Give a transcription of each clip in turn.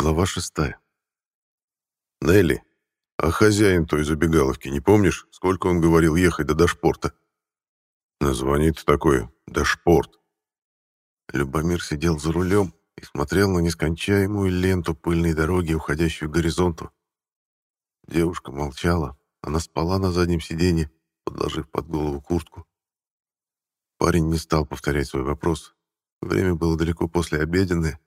Глава шестая. «Нелли, а хозяин той забегаловки, не помнишь, сколько он говорил ехать до Дашпорта?» «Название-то такое — Дашпорт». Любомир сидел за рулем и смотрел на нескончаемую ленту пыльной дороги, уходящую к горизонту. Девушка молчала, она спала на заднем сиденье, подложив под голову куртку. Парень не стал повторять свой вопрос. Время было далеко после обеденное,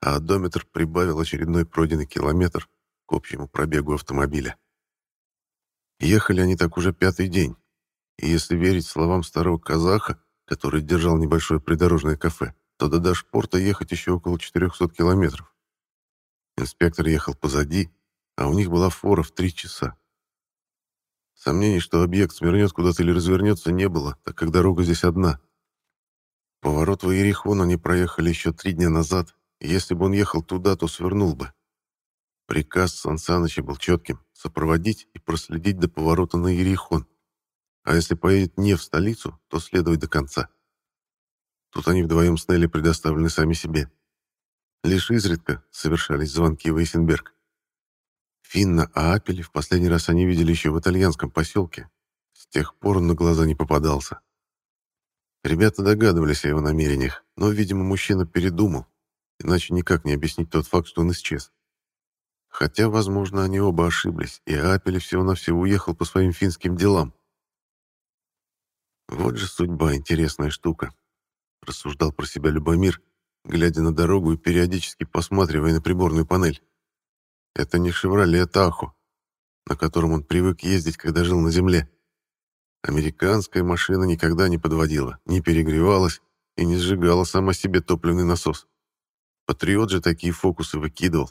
а одометр прибавил очередной пройденный километр к общему пробегу автомобиля. Ехали они так уже пятый день, и если верить словам старого казаха, который держал небольшое придорожное кафе, то до Дашпорта ехать еще около 400 километров. Инспектор ехал позади, а у них была фора в три часа. Сомнений, что объект свернет куда-то или развернется, не было, так как дорога здесь одна. Поворот в Иерихон они проехали еще три дня назад, если бы он ехал туда, то свернул бы. Приказ Сан Саныча был четким — сопроводить и проследить до поворота на Иерихон. А если поедет не в столицу, то следовать до конца. Тут они вдвоем с Нелли предоставлены сами себе. Лишь изредка совершались звонки в Эйсенберг. Финна а Апеле в последний раз они видели еще в итальянском поселке. С тех пор он на глаза не попадался. Ребята догадывались о его намерениях, но, видимо, мужчина передумал Иначе никак не объяснить тот факт, что он исчез. Хотя, возможно, они оба ошиблись, и Апель всего-навсего уехал по своим финским делам. «Вот же судьба, интересная штука», — рассуждал про себя Любомир, глядя на дорогу и периодически посматривая на приборную панель. «Это не «Шевроле Тахо», на котором он привык ездить, когда жил на земле. Американская машина никогда не подводила, не перегревалась и не сжигала сама себе топливный насос. Патриот же такие фокусы выкидывал.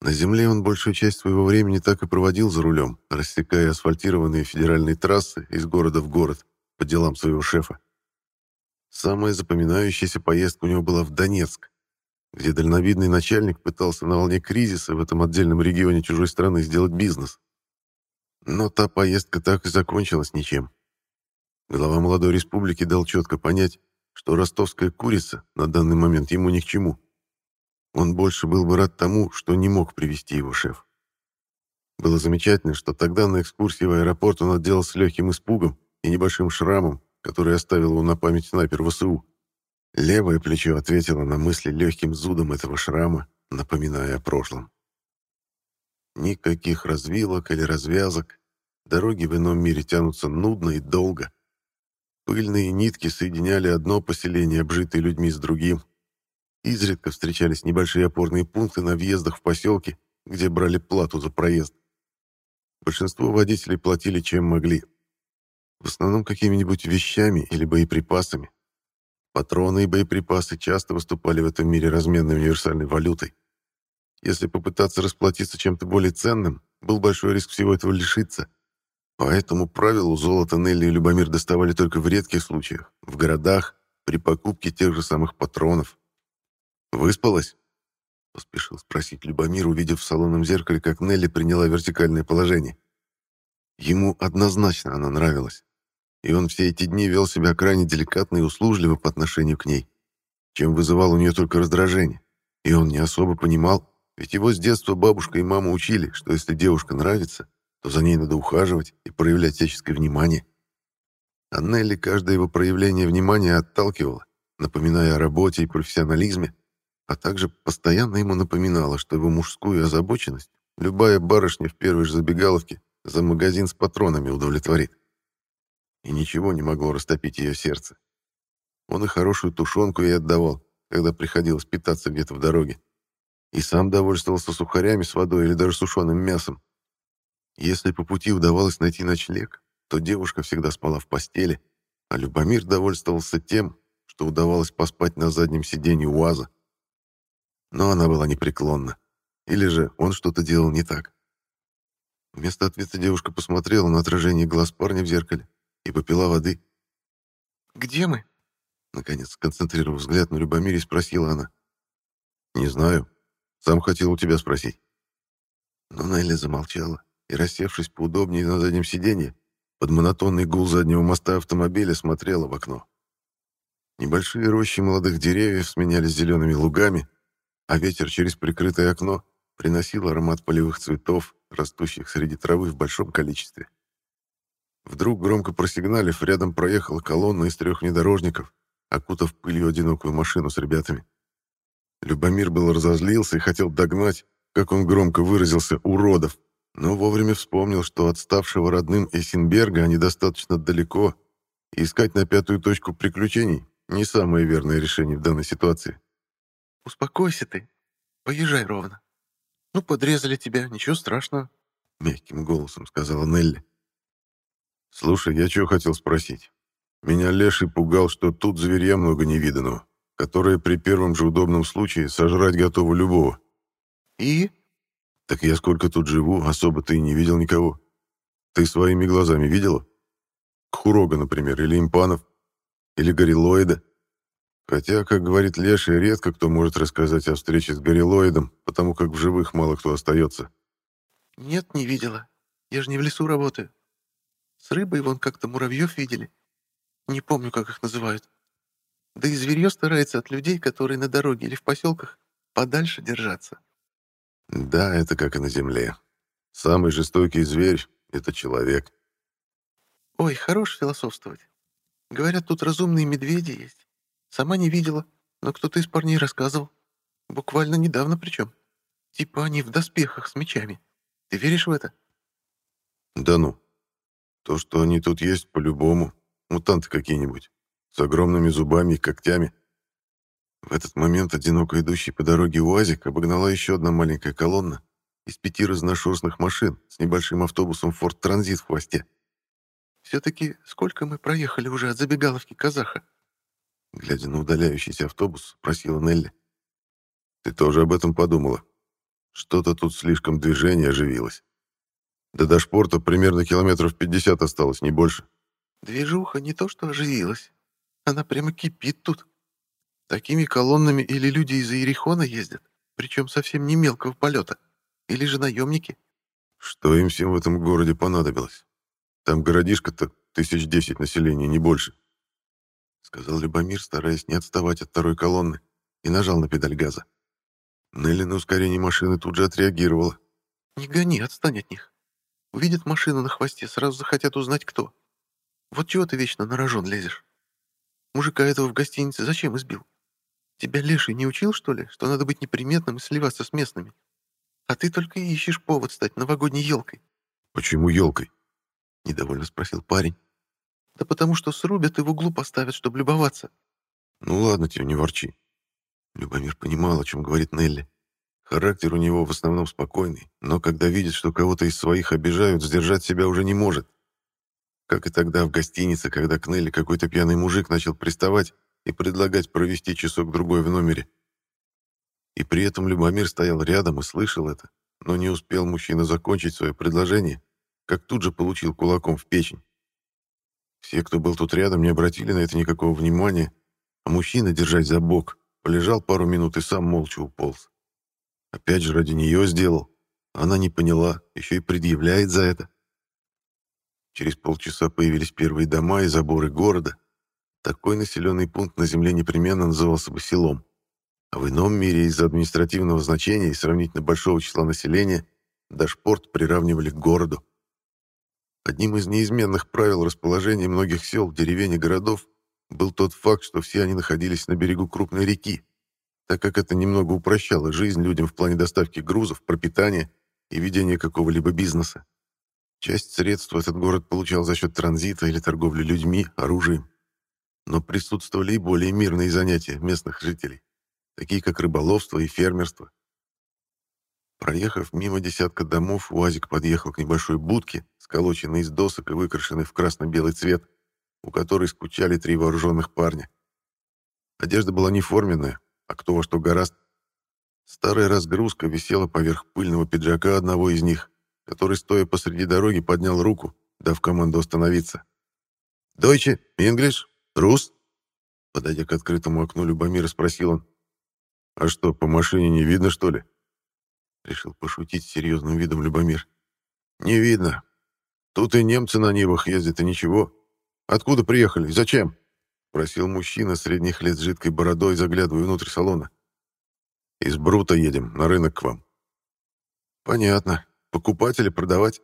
На земле он большую часть своего времени так и проводил за рулем, рассекая асфальтированные федеральные трассы из города в город по делам своего шефа. Самая запоминающаяся поездка у него была в Донецк, где дальновидный начальник пытался на волне кризиса в этом отдельном регионе чужой страны сделать бизнес. Но та поездка так и закончилась ничем. Глава молодой республики дал четко понять, что ростовская курица на данный момент ему ни к чему. Он больше был бы рад тому, что не мог привести его шеф. Было замечательно, что тогда на экскурсии в аэропорт он отделался легким испугом и небольшим шрамом, который оставил его на память снайпер ВСУ. Левое плечо ответило на мысли легким зудом этого шрама, напоминая о прошлом. Никаких развилок или развязок. Дороги в ином мире тянутся нудно и долго. Пыльные нитки соединяли одно поселение, обжитое людьми, с другим. Изредка встречались небольшие опорные пункты на въездах в поселки, где брали плату за проезд. Большинство водителей платили чем могли. В основном какими-нибудь вещами или боеприпасами. Патроны и боеприпасы часто выступали в этом мире разменной универсальной валютой. Если попытаться расплатиться чем-то более ценным, был большой риск всего этого лишиться – по этому правилу золото Нелли и Любомир доставали только в редких случаях, в городах, при покупке тех же самых патронов. «Выспалась?» — поспешил спросить Любомир, увидев в салонном зеркале, как Нелли приняла вертикальное положение. Ему однозначно она нравилась, и он все эти дни вел себя крайне деликатно и услужливо по отношению к ней, чем вызывал у нее только раздражение. И он не особо понимал, ведь его с детства бабушка и мама учили, что если девушка нравится, то за ней надо ухаживать и проявлять всяческое внимание. А Нелли каждое его проявление внимания отталкивало, напоминая о работе и профессионализме, а также постоянно ему напоминала, что его мужскую озабоченность любая барышня в первой же забегаловке за магазин с патронами удовлетворит. И ничего не могло растопить ее сердце. Он и хорошую тушенку ей отдавал, когда приходилось питаться где-то в дороге. И сам довольствовался сухарями с водой или даже сушеным мясом, если по пути удавалось найти ночлег, то девушка всегда спала в постели, а Любомир довольствовался тем, что удавалось поспать на заднем сиденье УАЗа. Но она была непреклонна. Или же он что-то делал не так. Вместо ответа девушка посмотрела на отражение глаз парня в зеркале и попила воды. «Где мы?» Наконец, сконцентрировав взгляд на Любомире, спросила она. «Не знаю. Сам хотел у тебя спросить». Но Нелли замолчала и, рассевшись поудобнее на заднем сиденье, под монотонный гул заднего моста автомобиля смотрела в окно. Небольшие рощи молодых деревьев сменялись зелеными лугами, а ветер через прикрытое окно приносил аромат полевых цветов, растущих среди травы в большом количестве. Вдруг, громко просигналив, рядом проехала колонна из трех внедорожников, окутав пылью одинокую машину с ребятами. Любомир был разозлился и хотел догнать, как он громко выразился, уродов, но вовремя вспомнил, что отставшего родным Эссенберга они достаточно далеко, и искать на пятую точку приключений — не самое верное решение в данной ситуации. «Успокойся ты. Поезжай ровно. Ну, подрезали тебя, ничего страшного», — мягким голосом сказала Нелли. «Слушай, я чего хотел спросить. Меня Леший пугал, что тут зверья много невиданного, которые при первом же удобном случае сожрать готовы любого». «И?» Так я сколько тут живу, особо-то и не видел никого. Ты своими глазами видела? Кхурога, например, или импанов, или горилоида. Хотя, как говорит Леша, редко кто может рассказать о встрече с горилоидом, потому как в живых мало кто остается. Нет, не видела. Я же не в лесу работаю. С рыбой вон как-то муравьев видели. Не помню, как их называют. Да и зверье старается от людей, которые на дороге или в поселках, подальше держаться. Да, это как и на земле. Самый жестокий зверь — это человек. Ой, хорош философствовать. Говорят, тут разумные медведи есть. Сама не видела, но кто-то из парней рассказывал. Буквально недавно причем. Типа они в доспехах с мечами. Ты веришь в это? Да ну. То, что они тут есть, по-любому. Мутанты какие-нибудь. С огромными зубами и когтями. В этот момент одиноко идущий по дороге УАЗик обогнала еще одна маленькая колонна из пяти разношерстных машин с небольшим автобусом «Форд Транзит» в хвосте. «Все-таки сколько мы проехали уже от забегаловки казаха?» Глядя на удаляющийся автобус, спросила Нелли. «Ты тоже об этом подумала? Что-то тут слишком движение оживилось. Да до шпорта примерно километров 50 осталось, не больше». «Движуха не то что оживилась. Она прямо кипит тут», Такими колоннами или люди из Иерихона ездят, причем совсем не мелкого полета, или же наемники. Что им всем в этом городе понадобилось? Там городишко-то тысяч десять населения, не больше. Сказал Любомир, стараясь не отставать от второй колонны, и нажал на педаль газа. Нелли на ускорение машины тут же отреагировала. «Не гони, отстань от них. Увидят машину на хвосте, сразу захотят узнать, кто. Вот чего ты вечно на рожон лезешь? Мужика этого в гостинице зачем избил? Тебя Леший не учил, что ли, что надо быть неприметным и сливаться с местными? А ты только и ищешь повод стать новогодней елкой. Почему елкой? Недовольно спросил парень. Да потому что срубят и в углу поставят, чтобы любоваться. Ну ладно тебе, не ворчи. Любомир понимал, о чем говорит Нелли. Характер у него в основном спокойный, но когда видит, что кого-то из своих обижают, сдержать себя уже не может. Как и тогда в гостинице, когда к Нелли какой-то пьяный мужик начал приставать, и предлагать провести часок-другой в номере. И при этом Любомир стоял рядом и слышал это, но не успел мужчина закончить свое предложение, как тут же получил кулаком в печень. Все, кто был тут рядом, не обратили на это никакого внимания, а мужчина, держась за бок, полежал пару минут и сам молча уполз. Опять же ради нее сделал. Она не поняла, еще и предъявляет за это. Через полчаса появились первые дома и заборы города, такой населенный пункт на Земле непременно назывался бы селом. А в ином мире из-за административного значения и сравнительно большого числа населения Дашпорт приравнивали к городу. Одним из неизменных правил расположения многих сел, деревень и городов был тот факт, что все они находились на берегу крупной реки, так как это немного упрощало жизнь людям в плане доставки грузов, пропитания и ведения какого-либо бизнеса. Часть средств этот город получал за счет транзита или торговли людьми, оружием но присутствовали и более мирные занятия местных жителей, такие как рыболовство и фермерство. Проехав мимо десятка домов, УАЗик подъехал к небольшой будке, сколоченной из досок и выкрашенной в красно-белый цвет, у которой скучали три вооруженных парня. Одежда была не форменная, а кто во что гораст. Старая разгрузка висела поверх пыльного пиджака одного из них, который, стоя посреди дороги, поднял руку, дав команду остановиться. «Дойче, English?» «Трус?» Подойдя к открытому окну Любомира, спросил он. «А что, по машине не видно, что ли?» Решил пошутить серьезным видом Любомир. «Не видно. Тут и немцы на Нивах ездят, и ничего. Откуда приехали? Зачем?» Просил мужчина средних лет с жидкой бородой, заглядывая внутрь салона. Из Брута едем, на рынок к вам». «Понятно. Покупать или продавать?»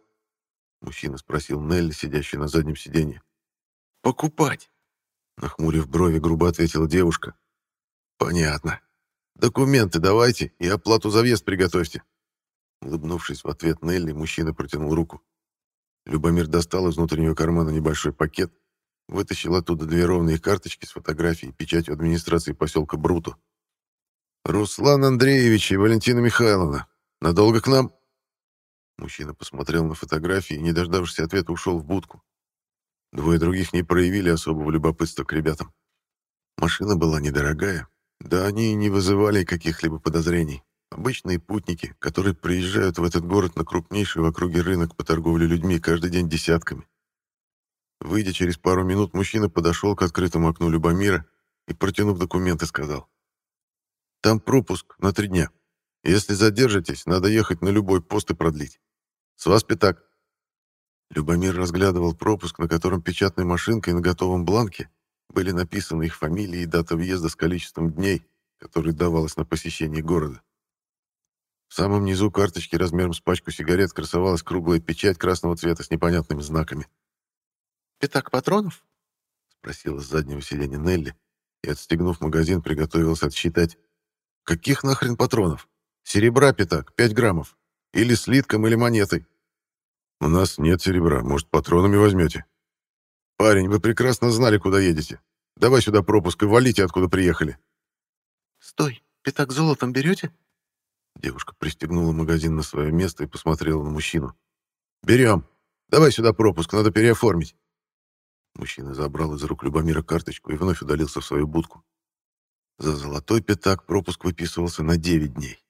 Мужчина спросил Нелли, сидящий на заднем сиденье. «Покупать!» Нахмурив брови, грубо ответила девушка. «Понятно. Документы давайте и оплату за въезд приготовьте». Улыбнувшись в ответ Нелли, мужчина протянул руку. Любомир достал из внутреннего кармана небольшой пакет, вытащил оттуда две ровные карточки с фотографией и печатью администрации поселка Бруту. «Руслан Андреевич и Валентина Михайловна, надолго к нам?» Мужчина посмотрел на фотографии и, не дождавшись ответа, ушел в будку. Двое других не проявили особого любопытства к ребятам. Машина была недорогая, да они и не вызывали каких-либо подозрений. Обычные путники, которые приезжают в этот город на крупнейший в округе рынок по торговле людьми каждый день десятками. Выйдя через пару минут, мужчина подошел к открытому окну Любомира и, протянув документы, сказал. «Там пропуск на три дня. Если задержитесь, надо ехать на любой пост и продлить. С вас пятак». Любомир разглядывал пропуск, на котором печатной машинкой на готовом бланке были написаны их фамилии и дата въезда с количеством дней, которые давалось на посещение города. В самом низу карточки размером с пачку сигарет красовалась круглая печать красного цвета с непонятными знаками. «Пятак патронов?» — спросила с заднего сиденья Нелли и, отстегнув магазин, приготовилась отсчитать. «Каких нахрен патронов? Серебра пятак, пять граммов. Или слитком, или монетой». «У нас нет серебра, может, патронами возьмете?» «Парень, вы прекрасно знали, куда едете. Давай сюда пропуск и валите, откуда приехали». «Стой, пятак золотом берете?» Девушка пристегнула магазин на свое место и посмотрела на мужчину. «Берем. Давай сюда пропуск, надо переоформить». Мужчина забрал из рук Любомира карточку и вновь удалился в свою будку. За золотой пятак пропуск выписывался на 9 дней.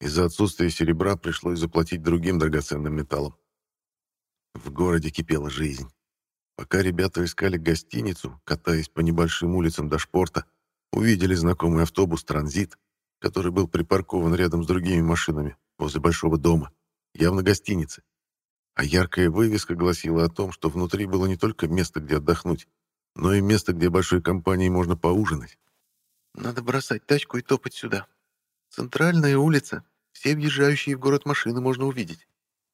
Из-за отсутствия серебра пришлось заплатить другим драгоценным металлом. В городе кипела жизнь. Пока ребята искали гостиницу, катаясь по небольшим улицам до шпорта, увидели знакомый автобус «Транзит», который был припаркован рядом с другими машинами возле большого дома, явно гостиницы. А яркая вывеска гласила о том, что внутри было не только место, где отдохнуть, но и место, где большой компанией можно поужинать. «Надо бросать тачку и топать сюда. Центральная улица. Все въезжающие в город машины можно увидеть»,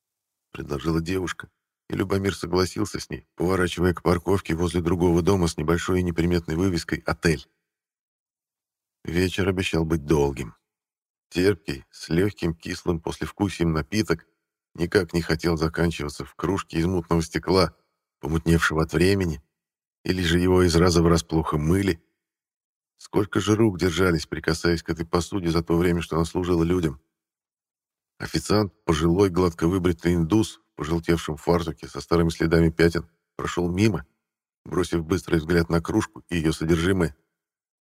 — предложила девушка, и Любомир согласился с ней, поворачивая к парковке возле другого дома с небольшой и неприметной вывеской «Отель». Вечер обещал быть долгим. Терпкий, с легким кислым послевкусием напиток никак не хотел заканчиваться в кружке из мутного стекла, помутневшего от времени, или же его из раза в раз плохо мыли. Сколько же рук держались, прикасаясь к этой посуде за то время, что она служила людям. Официант, пожилой, гладко выбритый индус, пожелтевшем фартуке со старыми следами пятен, прошел мимо, бросив быстрый взгляд на кружку и ее содержимое,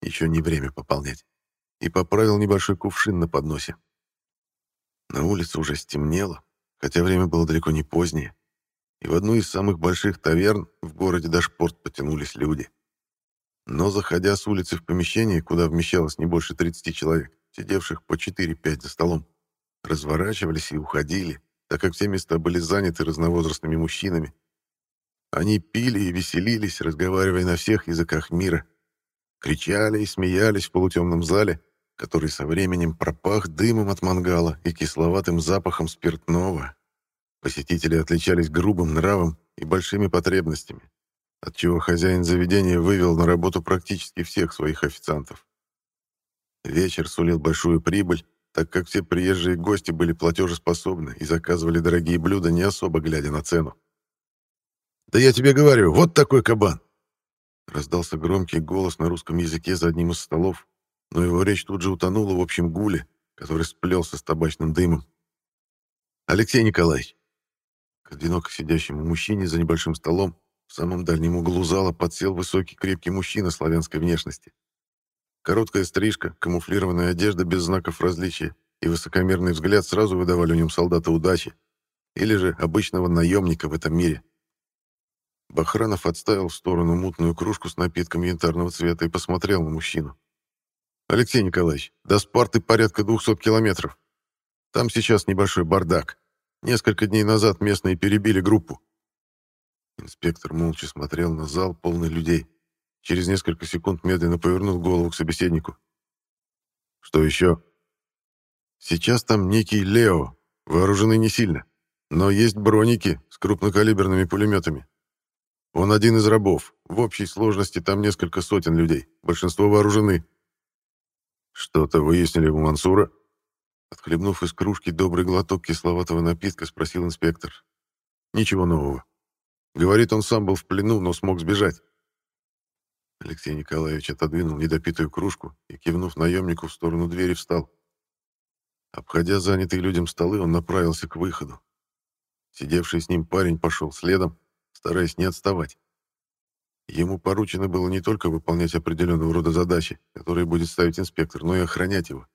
еще не время пополнять. И поправил небольшой кувшин на подносе. На улице уже стемнело, хотя время было далеко не позднее. И в одну из самых больших таверн в городе Дашпорт потянулись люди. Но, заходя с улицы в помещение, куда вмещалось не больше 30 человек, сидевших по 4-5 за столом, разворачивались и уходили, так как все места были заняты разновозрастными мужчинами. Они пили и веселились, разговаривая на всех языках мира — кричали и смеялись в полутемном зале, который со временем пропах дымом от мангала и кисловатым запахом спиртного. Посетители отличались грубым нравом и большими потребностями, отчего хозяин заведения вывел на работу практически всех своих официантов. Вечер сулил большую прибыль, так как все приезжие гости были платежеспособны и заказывали дорогие блюда, не особо глядя на цену. «Да я тебе говорю, вот такой кабан! Раздался громкий голос на русском языке за одним из столов, но его речь тут же утонула в общем гуле, который сплелся с табачным дымом. «Алексей Николаевич!» К одиноко сидящему мужчине за небольшим столом в самом дальнем углу зала подсел высокий крепкий мужчина славянской внешности. Короткая стрижка, камуфлированная одежда без знаков различия и высокомерный взгляд сразу выдавали в нем солдата удачи или же обычного наемника в этом мире. Бахранов отставил в сторону мутную кружку с напитком янтарного цвета и посмотрел на мужчину. «Алексей Николаевич, до Спарты порядка 200 километров. Там сейчас небольшой бардак. Несколько дней назад местные перебили группу». Инспектор молча смотрел на зал, полный людей. Через несколько секунд медленно повернул голову к собеседнику. «Что еще?» Сейчас там некий Лео, вооружены не сильно, но есть броники с крупнокалиберными пулеметами. Он один из рабов. В общей сложности там несколько сотен людей. Большинство вооружены. Что-то выяснили у Мансура? Отхлебнув из кружки добрый глоток кисловатого напитка, спросил инспектор. Ничего нового. Говорит, он сам был в плену, но смог сбежать. Алексей Николаевич отодвинул недопитую кружку и, кивнув наемнику в сторону двери, встал. Обходя занятые людям столы, он направился к выходу. Сидевший с ним парень пошел следом, стараясь не отставать. Ему поручено было не только выполнять определенного рода задачи, которые будет ставить инспектор, но и охранять его.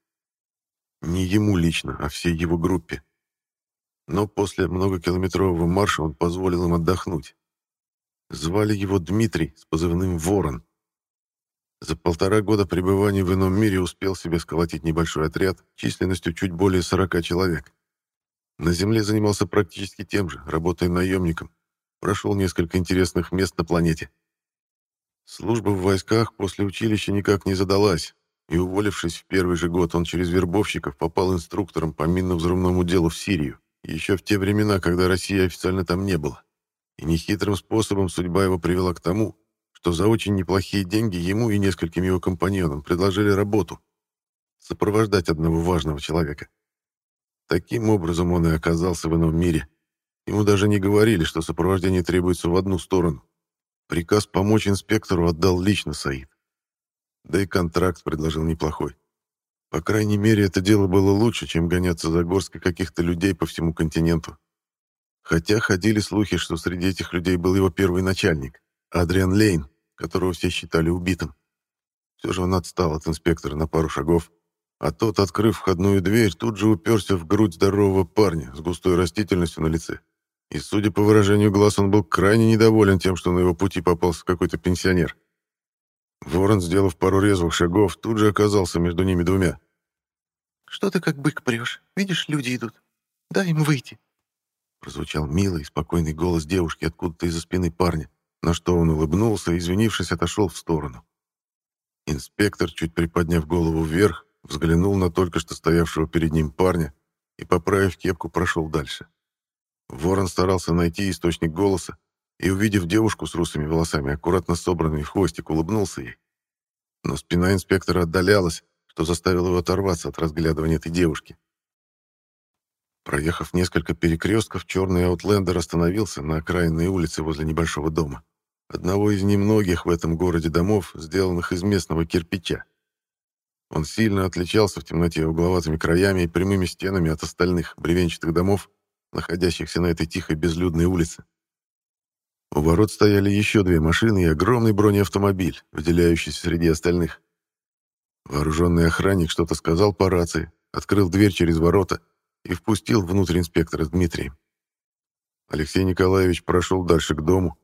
Не ему лично, а всей его группе. Но после многокилометрового марша он позволил им отдохнуть. Звали его Дмитрий с позывным «Ворон». За полтора года пребывания в ином мире успел себе сколотить небольшой отряд численностью чуть более 40 человек. На Земле занимался практически тем же, работая наемником. Прошел несколько интересных мест на планете. Служба в войсках после училища никак не задалась, и, уволившись в первый же год, он через вербовщиков попал инструктором по минно-взрывному делу в Сирию, еще в те времена, когда России официально там не было. И нехитрым способом судьба его привела к тому, что за очень неплохие деньги ему и нескольким его компаньонам предложили работу — сопровождать одного важного человека. Таким образом он и оказался в ином мире. Ему даже не говорили, что сопровождение требуется в одну сторону. Приказ помочь инспектору отдал лично Саид. Да и контракт предложил неплохой. По крайней мере, это дело было лучше, чем гоняться за горсткой каких-то людей по всему континенту. Хотя ходили слухи, что среди этих людей был его первый начальник, Адриан Лейн, которого все считали убитым. Все же он отстал от инспектора на пару шагов, а тот, открыв входную дверь, тут же уперся в грудь здорового парня с густой растительностью на лице. И, судя по выражению глаз, он был крайне недоволен тем, что на его пути попался какой-то пенсионер. Ворон, сделав пару резвых шагов, тут же оказался между ними двумя. «Что ты как бык прешь? Видишь, люди идут. Дай им выйти». Прозвучал милый спокойный голос девушки откуда-то из-за спины парня, на что он улыбнулся и, извинившись, отошел в сторону. Инспектор, чуть приподняв голову вверх, взглянул на только что стоявшего перед ним парня и, поправив кепку, прошел дальше. Ворон старался найти источник голоса и, увидев девушку с русыми волосами, аккуратно собранными в хвостик, улыбнулся ей. Но спина инспектора отдалялась, что заставило его оторваться от разглядывания этой девушки. Проехав несколько перекрестков, черный аутлендер остановился на окраинной улице возле небольшого дома. Одного из немногих в этом городе домов, сделанных из местного кирпича. Он сильно отличался в темноте угловатыми краями и прямыми стенами от остальных бревенчатых домов, находящихся на этой тихой безлюдной улице. У ворот стояли еще две машины и огромный бронеавтомобиль, выделяющийся среди остальных. Вооруженный охранник что-то сказал по рации, открыл дверь через ворота и впустил внутрь инспектора с Дмитрием. Алексей Николаевич прошел дальше к дому,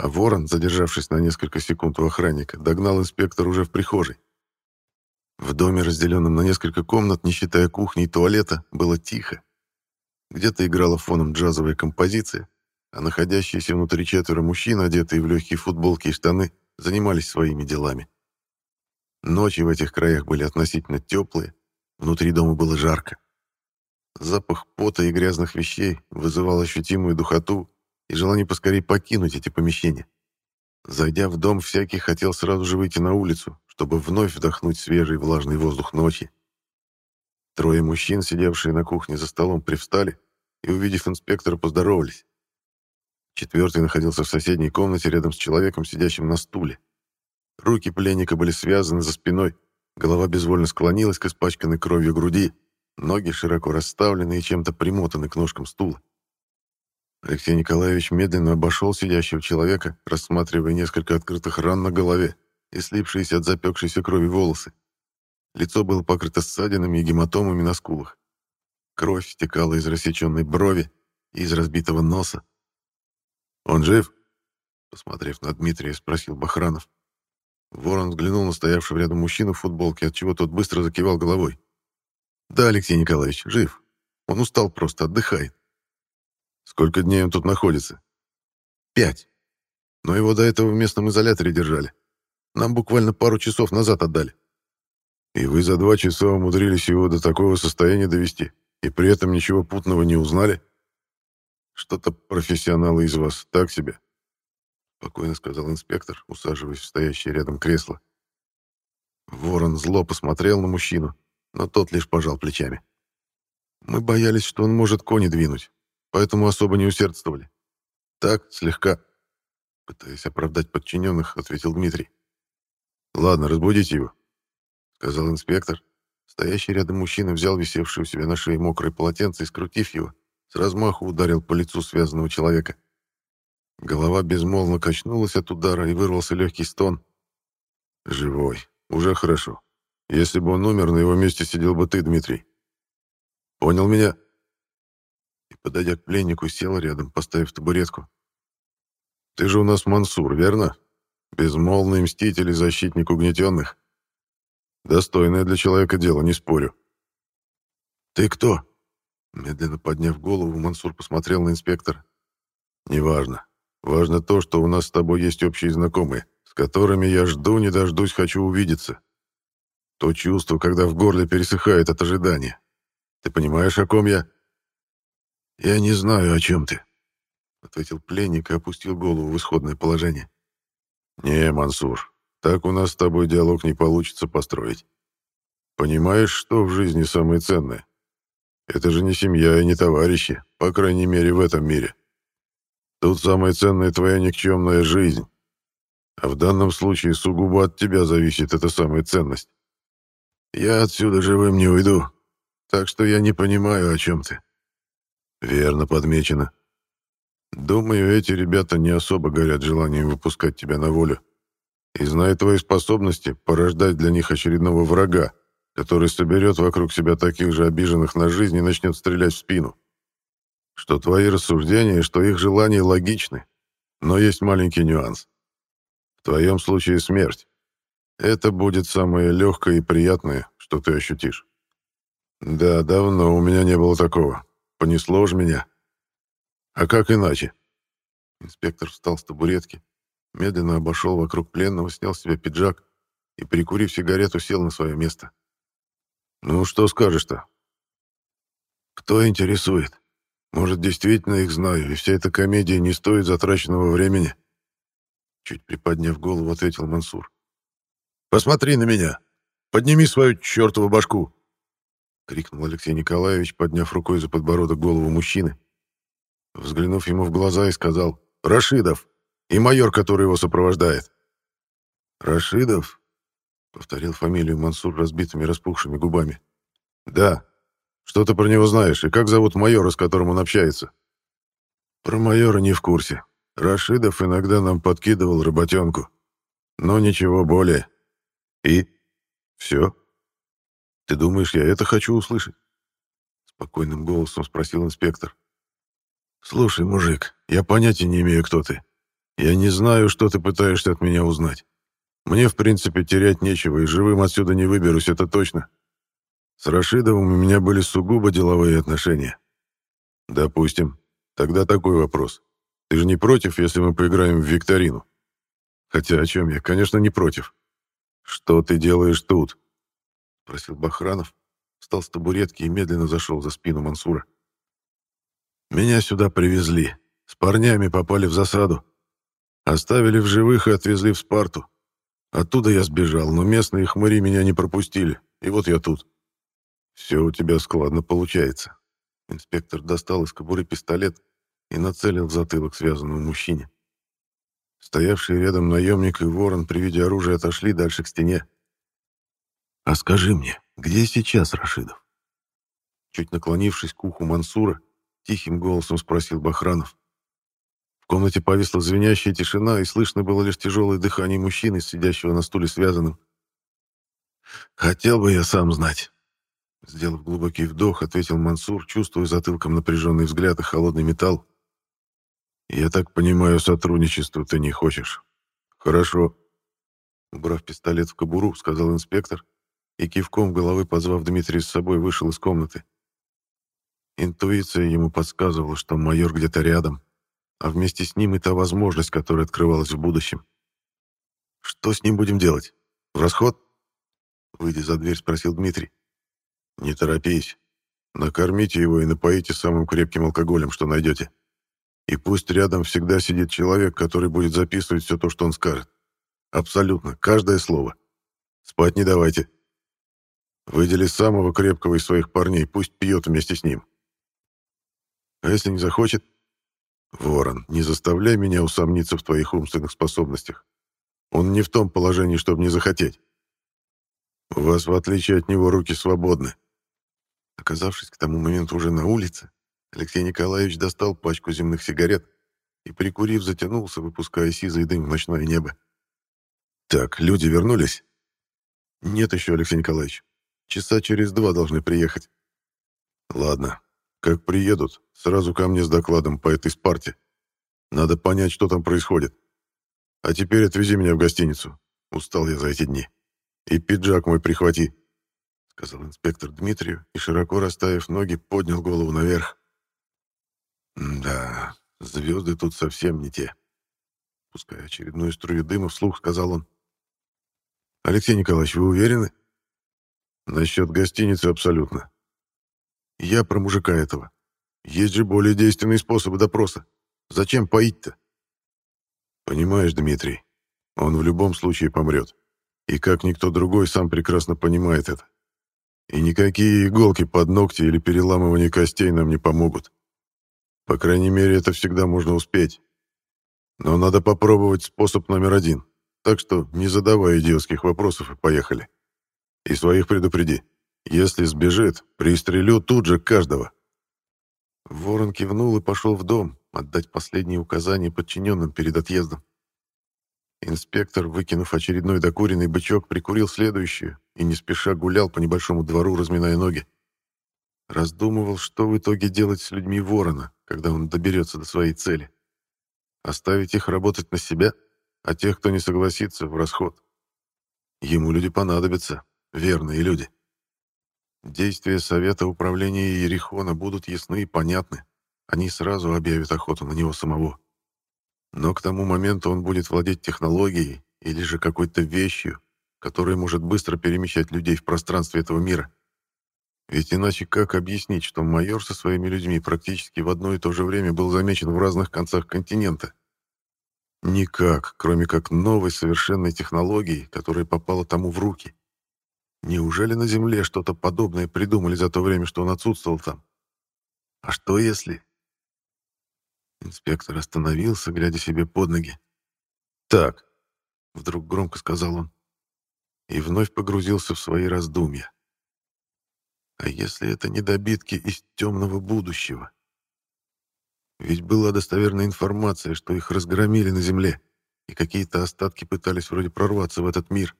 а ворон, задержавшись на несколько секунд у охранника, догнал инспектора уже в прихожей. В доме, разделенном на несколько комнат, не считая кухни и туалета, было тихо. Где-то играла фоном джазовая композиция, а находящиеся внутри четверо мужчин, одетые в легкие футболки и штаны, занимались своими делами. Ночи в этих краях были относительно теплые, внутри дома было жарко. Запах пота и грязных вещей вызывал ощутимую духоту и желание поскорее покинуть эти помещения. Зайдя в дом, всякий хотел сразу же выйти на улицу, чтобы вновь вдохнуть свежий влажный воздух ночи. Трое мужчин, сидевшие на кухне за столом, привстали и, увидев инспектора, поздоровались. Четвертый находился в соседней комнате рядом с человеком, сидящим на стуле. Руки пленника были связаны за спиной, голова безвольно склонилась к испачканной кровью груди, ноги широко расставлены и чем-то примотаны к ножкам стула. Алексей Николаевич медленно обошел сидящего человека, рассматривая несколько открытых ран на голове и слипшиеся от запекшейся крови волосы. Лицо было покрыто ссадинами и гематомами на скулах. Кровь стекала из рассеченной брови и из разбитого носа. «Он жив?» Посмотрев на Дмитрия, спросил Бахранов. Ворон взглянул на стоявшего рядом мужчину в футболке, отчего тот быстро закивал головой. «Да, Алексей Николаевич, жив. Он устал просто, отдыхает». «Сколько дней он тут находится?» «Пять. Но его до этого в местном изоляторе держали. Нам буквально пару часов назад отдали». И вы за два часа умудрились его до такого состояния довести, и при этом ничего путного не узнали? Что-то профессионалы из вас так себе, спокойно сказал инспектор, усаживаясь в стоящее рядом кресло. Ворон зло посмотрел на мужчину, но тот лишь пожал плечами. Мы боялись, что он может кони двинуть, поэтому особо не усердствовали. Так, слегка. Пытаясь оправдать подчиненных, ответил Дмитрий. «Ладно, разбудите его», — сказал инспектор. Стоящий рядом мужчина взял висевшее у себя на шее мокрое полотенце и, скрутив его, с размаху ударил по лицу связанного человека. Голова безмолвно качнулась от удара и вырвался легкий стон. «Живой. Уже хорошо. Если бы он умер, на его месте сидел бы ты, Дмитрий. Понял меня?» Подойдя к пленнику, сел рядом, поставив табуретку. «Ты же у нас Мансур, верно? Безмолвный мститель и защитник угнетенных. Достойное для человека дело, не спорю». «Ты кто?» Медленно подняв голову, Мансур посмотрел на инспектора. «Неважно. Важно то, что у нас с тобой есть общие знакомые, с которыми я жду, не дождусь, хочу увидеться. То чувство, когда в горле пересыхает от ожидания. Ты понимаешь, о ком я?» «Я не знаю, о чем ты», — ответил пленник и опустил голову в исходное положение. «Не, Мансур, так у нас с тобой диалог не получится построить. Понимаешь, что в жизни самое ценное? Это же не семья и не товарищи, по крайней мере, в этом мире. Тут самая ценная твоя никчемная жизнь. А в данном случае сугубо от тебя зависит эта самая ценность. Я отсюда живым не уйду, так что я не понимаю, о чем ты. Верно подмечено. Думаю, эти ребята не особо горят желанием выпускать тебя на волю. И зная твои способности, порождать для них очередного врага, который соберет вокруг себя таких же обиженных на жизнь и начнет стрелять в спину. Что твои рассуждения, что их желания логичны, но есть маленький нюанс. В твоем случае смерть. Это будет самое легкое и приятное, что ты ощутишь. Да, давно у меня не было такого. Понесло ж меня. А как иначе? Инспектор встал с табуретки, медленно обошел вокруг пленного, снял с себя пиджак и, прикурив сигарету, сел на свое место. «Ну, что скажешь-то?» «Кто интересует? Может, действительно их знаю, и вся эта комедия не стоит затраченного времени?» Чуть приподняв голову, ответил Мансур. «Посмотри на меня! Подними свою чертову башку!» Крикнул Алексей Николаевич, подняв рукой за подбородок голову мужчины. Взглянув ему в глаза и сказал «Рашидов! И майор, который его сопровождает!» «Рашидов?» — повторил фамилию Мансур разбитыми распухшими губами. «Да. Что ты про него знаешь, и как зовут майора, с которым он общается?» «Про майора не в курсе. Рашидов иногда нам подкидывал работенку. Но ничего более. И? Все?» Ты думаешь, я это хочу услышать? Спокойным голосом спросил инспектор. Слушай, мужик, я понятия не имею, кто ты. Я не знаю, что ты пытаешься от меня узнать. Мне, в принципе, терять нечего, и живым отсюда не выберусь, это точно. С Рашидовым у меня были сугубо деловые отношения. Допустим. Тогда такой вопрос. Ты же не против, если мы поиграем в викторину? Хотя о чем я? Конечно, не против. Что ты делаешь тут? Спросил Бахранов, встал с табуретки и медленно зашел за спину Мансура. «Меня сюда привезли. С парнями попали в засаду. Оставили в живых и отвезли в Спарту. Оттуда я сбежал, но местные хмыри меня не пропустили. И вот я тут. Все у тебя складно получается». Инспектор достал из кобуры пистолет и нацелил в затылок связанному мужчине. Стоявшие рядом наемник и ворон при виде оружия отошли дальше к стене. «А скажи мне, где сейчас Рашидов?» Чуть наклонившись к уху Мансура, тихим голосом спросил Бахранов. В комнате повисла звенящая тишина, и слышно было лишь тяжелое дыхание мужчины, сидящего на стуле связанным. «Хотел бы я сам знать». Сделав глубокий вдох, ответил Мансур, чувствуя затылком напряженный взгляд и холодный металл. «Я так понимаю, сотрудничества ты не хочешь. Хорошо». Убрав пистолет в кобуру, сказал инспектор и кивком головы, позвав Дмитрия с собой, вышел из комнаты. Интуиция ему подсказывала, что майор где-то рядом, а вместе с ним и та возможность, которая открывалась в будущем. «Что с ним будем делать? В расход?» выйдя за дверь, спросил Дмитрий. «Не торопись. Накормите его и напоите самым крепким алкоголем, что найдете. И пусть рядом всегда сидит человек, который будет записывать все то, что он скажет. Абсолютно, каждое слово. Спать не давайте. Выдели самого крепкого из своих парней, пусть пьет вместе с ним. А если не захочет? Ворон, не заставляй меня усомниться в твоих умственных способностях. Он не в том положении, чтобы не захотеть. У вас, в отличие от него, руки свободны. Оказавшись к тому моменту уже на улице, Алексей Николаевич достал пачку земных сигарет и, прикурив, затянулся, выпуская сизый дым в ночное небо. «Так, люди вернулись?» «Нет еще, Алексей Николаевич. Часа через два должны приехать». «Ладно. Как приедут, сразу ко мне с докладом по этой спарте. Надо понять, что там происходит. А теперь отвези меня в гостиницу. Устал я за эти дни. И пиджак мой прихвати», — сказал инспектор Дмитрию и, широко расставив ноги, поднял голову наверх. «Да, звезды тут совсем не те». Пуская очередную струю дыма, вслух сказал он. «Алексей Николаевич, вы уверены?» «Насчет гостиницы абсолютно. Я про мужика этого. Есть же более действенные способы допроса. Зачем поить-то?» «Понимаешь, Дмитрий, он в любом случае помрет. И как никто другой сам прекрасно понимает это. И никакие иголки под ногти или переламывание костей нам не помогут. По крайней мере, это всегда можно успеть. Но надо попробовать способ номер один. Так что не задавай идиотских вопросов и поехали. И своих предупреди. Если сбежит, пристрелю тут же каждого. Ворон кивнул и пошел в дом, отдать последние указания подчиненным перед отъездом. Инспектор, выкинув очередной докуренный бычок, прикурил следующую и не спеша гулял по небольшому двору, разминая ноги. Раздумывал, что в итоге делать с людьми ворона, когда он доберется до своей цели. Оставить их работать на себя — а тех, кто не согласится, в расход. Ему люди понадобятся, верные люди. Действия Совета Управления Ерихона будут ясны и понятны. Они сразу объявят охоту на него самого. Но к тому моменту он будет владеть технологией или же какой-то вещью, которая может быстро перемещать людей в пространстве этого мира. Ведь иначе как объяснить, что майор со своими людьми практически в одно и то же время был замечен в разных концах континента? Никак, кроме как новой совершенной технологии, которая попала тому в руки. Неужели на Земле что-то подобное придумали за то время, что он отсутствовал там? А что если... Инспектор остановился, глядя себе под ноги. «Так», — вдруг громко сказал он, и вновь погрузился в свои раздумья. «А если это недобитки из темного будущего?» Ведь была достоверная информация, что их разгромили на земле, и какие-то остатки пытались вроде прорваться в этот мир.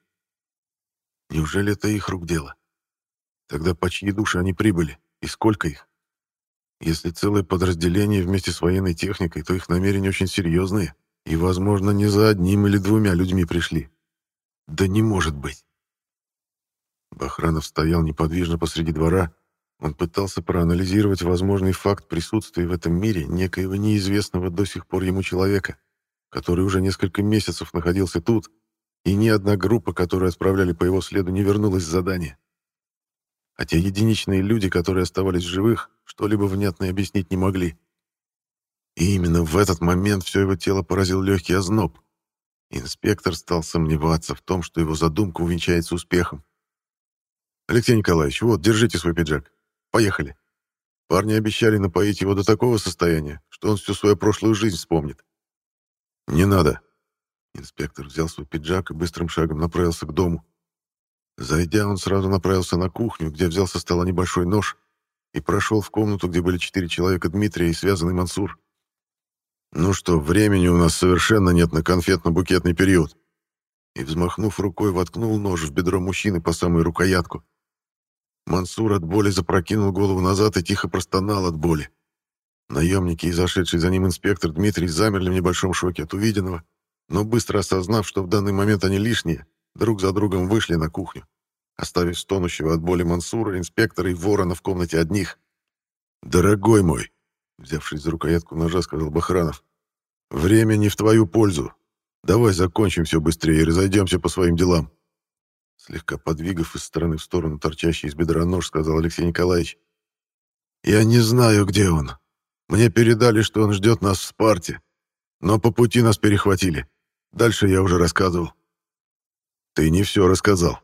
Неужели это их рук дело? Тогда по чьи души они прибыли? И сколько их? Если целое подразделение вместе с военной техникой, то их намерения очень серьезные, и, возможно, не за одним или двумя людьми пришли. Да не может быть. Бахранов стоял неподвижно посреди двора, он пытался проанализировать возможный факт присутствия в этом мире некоего неизвестного до сих пор ему человека, который уже несколько месяцев находился тут, и ни одна группа, которую отправляли по его следу, не вернулась с задания. Хотя единичные люди, которые оставались живых, что-либо внятное объяснить не могли. И именно в этот момент все его тело поразил легкий озноб. Инспектор стал сомневаться в том, что его задумка увенчается успехом. «Алексей Николаевич, вот, держите свой пиджак. Поехали. Парни обещали напоить его до такого состояния, что он всю свою прошлую жизнь вспомнит. Не надо. Инспектор взял свой пиджак и быстрым шагом направился к дому. Зайдя, он сразу направился на кухню, где взял со стола небольшой нож и прошел в комнату, где были четыре человека Дмитрия и связанный Мансур. «Ну что, времени у нас совершенно нет на конфетно-букетный период». И, взмахнув рукой, воткнул нож в бедро мужчины по самую рукоятку. Мансур от боли запрокинул голову назад и тихо простонал от боли. Наемники и зашедший за ним инспектор Дмитрий замерли в небольшом шоке от увиденного, но быстро осознав, что в данный момент они лишние, друг за другом вышли на кухню, оставив стонущего от боли Мансура, инспектора и ворона в комнате одних. «Дорогой мой!» — взявшись за рукоятку ножа, сказал Бахранов. «Время не в твою пользу. Давай закончим все быстрее и разойдемся по своим делам». Слегка подвигав из стороны в сторону торчащий из бедра нож, сказал Алексей Николаевич. «Я не знаю, где он. Мне передали, что он ждет нас в Спарте. Но по пути нас перехватили. Дальше я уже рассказывал». «Ты не все рассказал».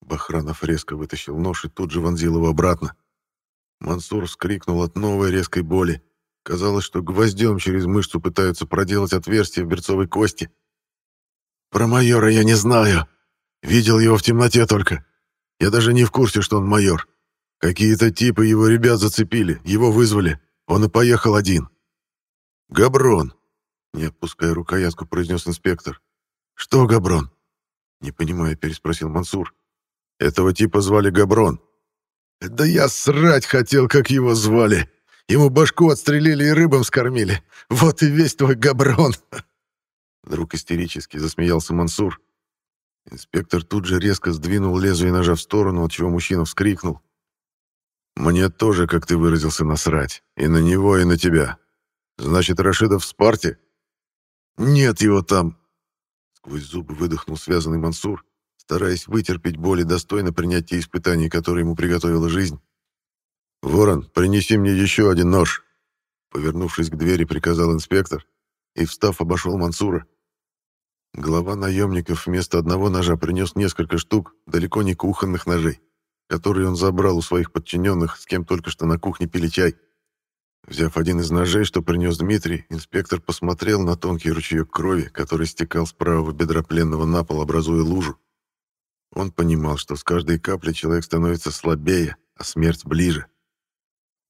Бахранов резко вытащил нож и тут же вонзил его обратно. Мансур вскрикнул от новой резкой боли. Казалось, что гвоздем через мышцу пытаются проделать отверстие в берцовой кости. «Про майора я не знаю. Видел его в темноте только. Я даже не в курсе, что он майор. Какие-то типы его ребят зацепили, его вызвали. Он и поехал один». «Габрон», — не отпуская рукоятку, произнес инспектор. «Что Габрон?» Не понимая, переспросил Мансур. «Этого типа звали Габрон». «Да я срать хотел, как его звали. Ему башку отстрелили и рыбам скормили. Вот и весь твой Габрон!» Вдруг истерически засмеялся Мансур. Инспектор тут же резко сдвинул лезвие ножа в сторону, от чего мужчина вскрикнул. «Мне тоже, как ты выразился, насрать. И на него, и на тебя. Значит, Рашидов в Спарте?» «Нет его там!» Сквозь зубы выдохнул связанный Мансур, стараясь вытерпеть боль и достойно принять те испытания, которые ему приготовила жизнь. «Ворон, принеси мне еще один нож!» Повернувшись к двери, приказал инспектор и, встав, обошел Мансура. Глава наемников вместо одного ножа принес несколько штук, далеко не кухонных ножей, которые он забрал у своих подчиненных, с кем только что на кухне пили чай. Взяв один из ножей, что принес Дмитрий, инспектор посмотрел на тонкий ручеек крови, который стекал с правого бедра пленного на пол, образуя лужу. Он понимал, что с каждой каплей человек становится слабее, а смерть ближе.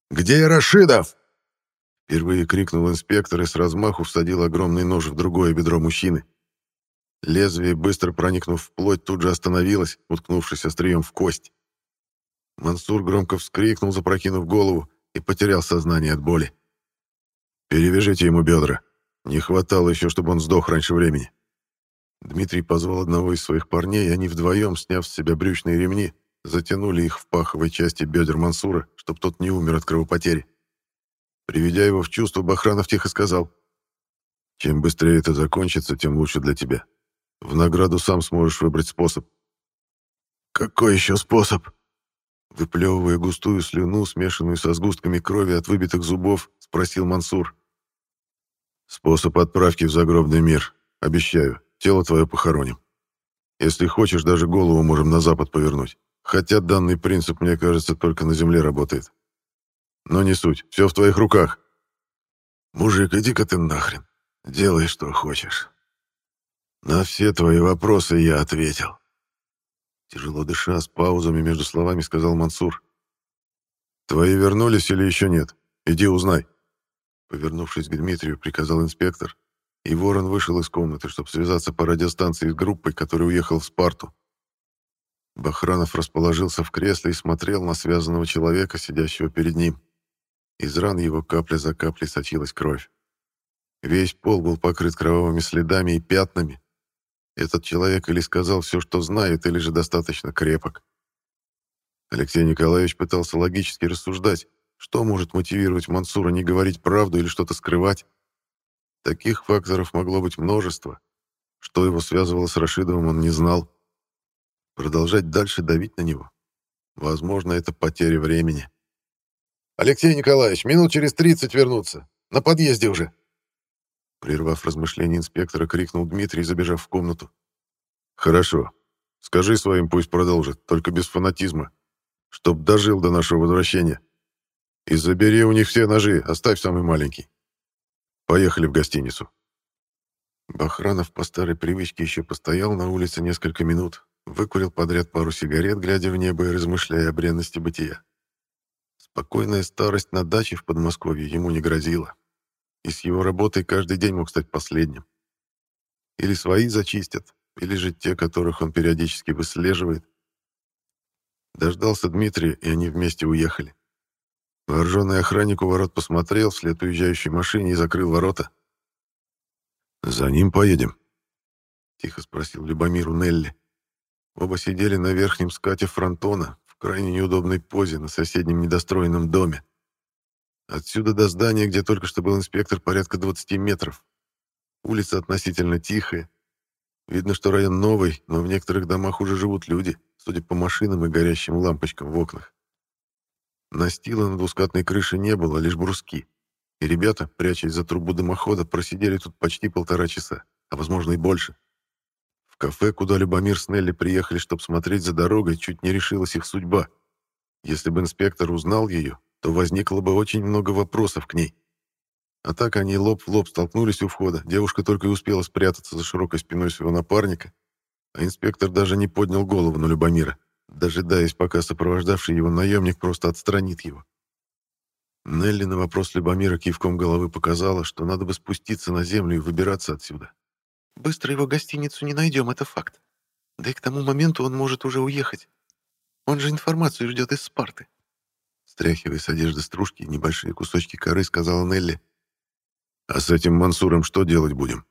«Где Рашидов?» Впервые крикнул инспектор и с размаху всадил огромный нож в другое бедро мужчины. Лезвие, быстро проникнув в плоть, тут же остановилось, уткнувшись острием в кость. Мансур громко вскрикнул, запрокинув голову, и потерял сознание от боли. «Перевяжите ему бедра. Не хватало еще, чтобы он сдох раньше времени». Дмитрий позвал одного из своих парней, и они вдвоем, сняв с себя брючные ремни, затянули их в паховой части бедер Мансура, чтобы тот не умер от кровопотери. Приведя его в чувство, Бахранов тихо сказал, «Чем быстрее это закончится, тем лучше для тебя. В награду сам сможешь выбрать способ». «Какой еще способ?» Выплевывая густую слюну, смешанную со сгустками крови от выбитых зубов, спросил Мансур. «Способ отправки в загробный мир. Обещаю, тело твое похороним. Если хочешь, даже голову можем на запад повернуть. Хотя данный принцип, мне кажется, только на земле работает. Но не суть, все в твоих руках. Мужик, иди-ка ты нахрен. Делай, что хочешь. На все твои вопросы я ответил. Тяжело дыша, с паузами между словами сказал Мансур. «Твои вернулись или еще нет? Иди узнай». Повернувшись к Дмитрию, приказал инспектор, и Ворон вышел из комнаты, чтобы связаться по радиостанции с группой, которая уехала в Спарту. Бахранов расположился в кресле и смотрел на связанного человека, сидящего перед ним. Из ран его капля за каплей сочилась кровь. Весь пол был покрыт кровавыми следами и пятнами. Этот человек или сказал все, что знает, или же достаточно крепок. Алексей Николаевич пытался логически рассуждать, что может мотивировать Мансура не говорить правду или что-то скрывать. Таких факторов могло быть множество. Что его связывало с Рашидовым, он не знал. Продолжать дальше давить на него? Возможно, это потеря времени. «Алексей Николаевич, минут через тридцать вернуться. На подъезде уже». Прервав размышления инспектора, крикнул Дмитрий, забежав в комнату. «Хорошо. Скажи своим, пусть продолжит, только без фанатизма. Чтоб дожил до нашего возвращения. И забери у них все ножи, оставь самый маленький. Поехали в гостиницу». Бахранов по старой привычке еще постоял на улице несколько минут, выкурил подряд пару сигарет, глядя в небо и размышляя о бренности бытия. Спокойная старость на даче в Подмосковье ему не грозила. И с его работой каждый день мог стать последним. Или свои зачистят, или же те, которых он периодически выслеживает. Дождался Дмитрия, и они вместе уехали. Вооруженный охранник у ворот посмотрел вслед уезжающей машине и закрыл ворота. «За ним поедем?» — тихо спросил Любомиру Нелли. Оба сидели на верхнем скате фронтона, крайне неудобной позе на соседнем недостроенном доме. Отсюда до здания, где только что был инспектор, порядка 20 метров. Улица относительно тихая. Видно, что район новый, но в некоторых домах уже живут люди, судя по машинам и горящим лампочкам в окнах. Настила на двускатной крыше не было, лишь бруски. И ребята, прячась за трубу дымохода, просидели тут почти полтора часа, а возможно и больше. В кафе, куда Любомир с Нелли приехали, чтобы смотреть за дорогой, чуть не решилась их судьба. Если бы инспектор узнал ее, то возникло бы очень много вопросов к ней. А так они лоб в лоб столкнулись у входа, девушка только и успела спрятаться за широкой спиной своего напарника, а инспектор даже не поднял голову на Любомира, дожидаясь, пока сопровождавший его наемник просто отстранит его. Нелли на вопрос Любомира кивком головы показала, что надо бы спуститься на землю и выбираться отсюда. «Быстро его гостиницу не найдем, это факт. Да и к тому моменту он может уже уехать. Он же информацию ждет из Спарты». Стряхивая с одежды стружки небольшие кусочки коры, сказала Нелли. «А с этим Мансуром что делать будем?»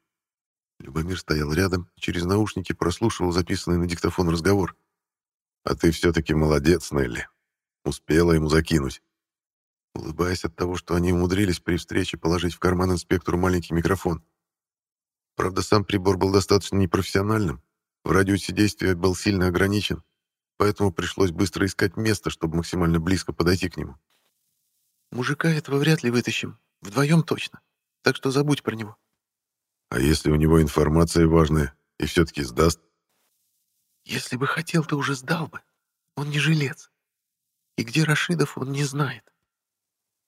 Любомир стоял рядом и через наушники прослушивал записанный на диктофон разговор. «А ты все-таки молодец, Нелли. Успела ему закинуть». Улыбаясь от того, что они умудрились при встрече положить в карман инспектору маленький микрофон. Правда, сам прибор был достаточно непрофессиональным, в радиусе действия был сильно ограничен, поэтому пришлось быстро искать место, чтобы максимально близко подойти к нему. «Мужика этого вряд ли вытащим. Вдвоем точно. Так что забудь про него». «А если у него информация важная и все-таки сдаст?» «Если бы хотел, ты уже сдал бы. Он не жилец. И где Рашидов, он не знает.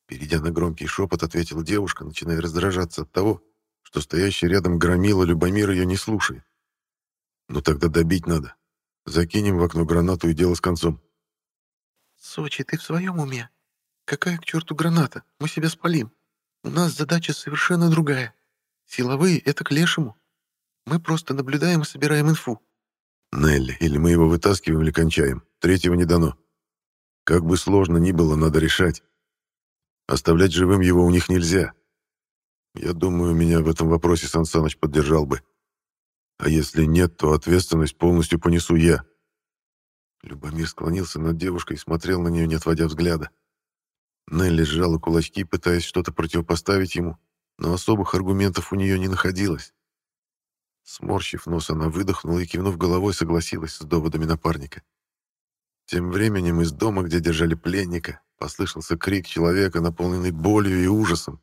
Перейдя на громкий шепот, ответила девушка, начиная раздражаться от того, что стоящий рядом громила Любомир ее не слушает. «Ну тогда добить надо. Закинем в окно гранату и дело с концом». «Сочи, ты в своем уме? Какая к черту граната? Мы себя спалим. У нас задача совершенно другая. Силовые — это к лешему. Мы просто наблюдаем и собираем инфу». «Нелли, или мы его вытаскиваем, или кончаем. Третьего не дано. Как бы сложно ни было, надо решать. Оставлять живым его у них нельзя. Я думаю, меня в этом вопросе Сан Саныч поддержал бы. А если нет, то ответственность полностью понесу я. Любомир склонился над девушкой и смотрел на нее, не отводя взгляда. Нелли сжала кулачки, пытаясь что-то противопоставить ему, но особых аргументов у нее не находилось. Сморщив нос, она выдохнула и, кивнув головой, согласилась с доводами напарника. Тем временем из дома, где держали пленника, послышался крик человека, наполненный болью и ужасом.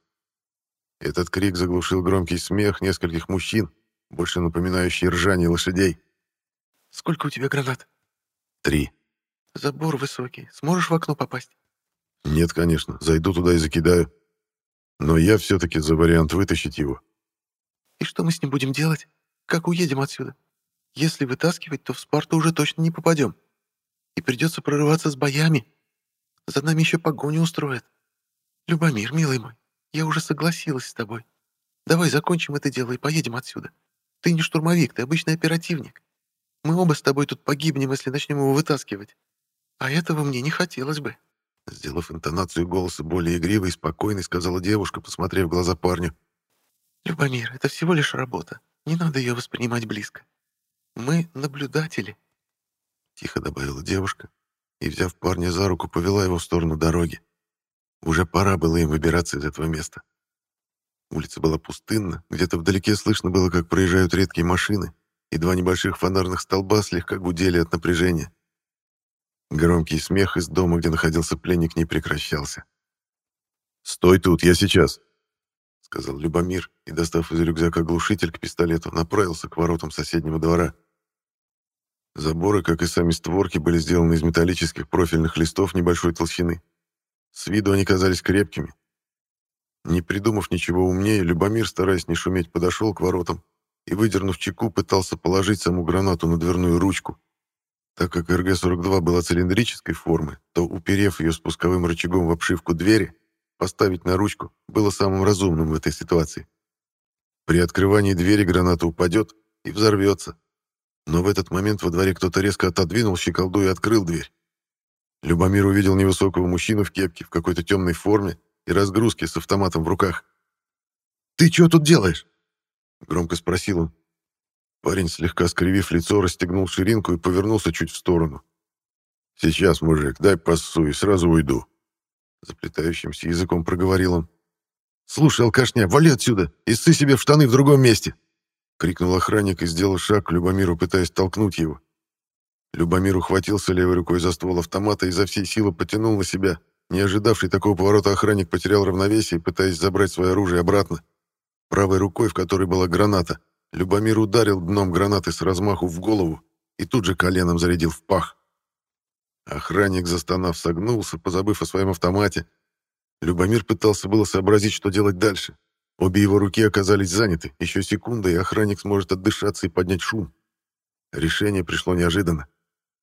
Этот крик заглушил громкий смех нескольких мужчин, больше напоминающий ржание лошадей. «Сколько у тебя гранат?» «Три». «Забор высокий. Сможешь в окно попасть?» «Нет, конечно. Зайду туда и закидаю. Но я все-таки за вариант вытащить его». «И что мы с ним будем делать? Как уедем отсюда? Если вытаскивать, то в Спарту уже точно не попадем. И придется прорываться с боями. За нами еще погоню устроят. Любомир, милый мой, я уже согласилась с тобой. Давай закончим это дело и поедем отсюда. Ты не штурмовик, ты обычный оперативник. Мы оба с тобой тут погибнем, если начнем его вытаскивать. А этого мне не хотелось бы». Сделав интонацию голоса более игривой и спокойной, сказала девушка, посмотрев в глаза парню. «Любомир, это всего лишь работа. Не надо ее воспринимать близко. Мы наблюдатели», — тихо добавила девушка и, взяв парня за руку, повела его в сторону дороги. Уже пора было им выбираться из этого места. Улица была пустынна, где-то вдалеке слышно было, как проезжают редкие машины, и два небольших фонарных столба слегка гудели от напряжения. Громкий смех из дома, где находился пленник, не прекращался. «Стой тут, я сейчас!» — сказал Любомир, и, достав из рюкзака глушитель к пистолету, направился к воротам соседнего двора. Заборы, как и сами створки, были сделаны из металлических профильных листов небольшой толщины. С виду они казались крепкими. Не придумав ничего умнее, Любомир, стараясь не шуметь, подошел к воротам и, выдернув чеку, пытался положить саму гранату на дверную ручку. Так как РГ-42 была цилиндрической формы, то, уперев ее спусковым рычагом в обшивку двери, поставить на ручку было самым разумным в этой ситуации. При открывании двери граната упадет и взорвется. Но в этот момент во дворе кто-то резко отодвинул щеколду и открыл дверь. Любомир увидел невысокого мужчину в кепке, в какой-то темной форме и разгрузке с автоматом в руках. «Ты что тут делаешь?» — громко спросил он. Парень, слегка скривив лицо, расстегнул ширинку и повернулся чуть в сторону. «Сейчас, мужик, дай пассу и сразу уйду», — заплетающимся языком проговорил он. «Слушай, алкашня, вали отсюда и ссы себе в штаны в другом месте!» крикнул охранник и сделал шаг к Любомиру, пытаясь толкнуть его. Любомир ухватился левой рукой за ствол автомата и за всей силы потянул на себя. Не ожидавший такого поворота охранник потерял равновесие, пытаясь забрать свое оружие обратно. Правой рукой, в которой была граната, Любомир ударил дном гранаты с размаху в голову и тут же коленом зарядил в пах. Охранник, застонав, согнулся, позабыв о своем автомате. Любомир пытался было сообразить, что делать дальше. Обе его руки оказались заняты. Еще секунда, и охранник сможет отдышаться и поднять шум. Решение пришло неожиданно.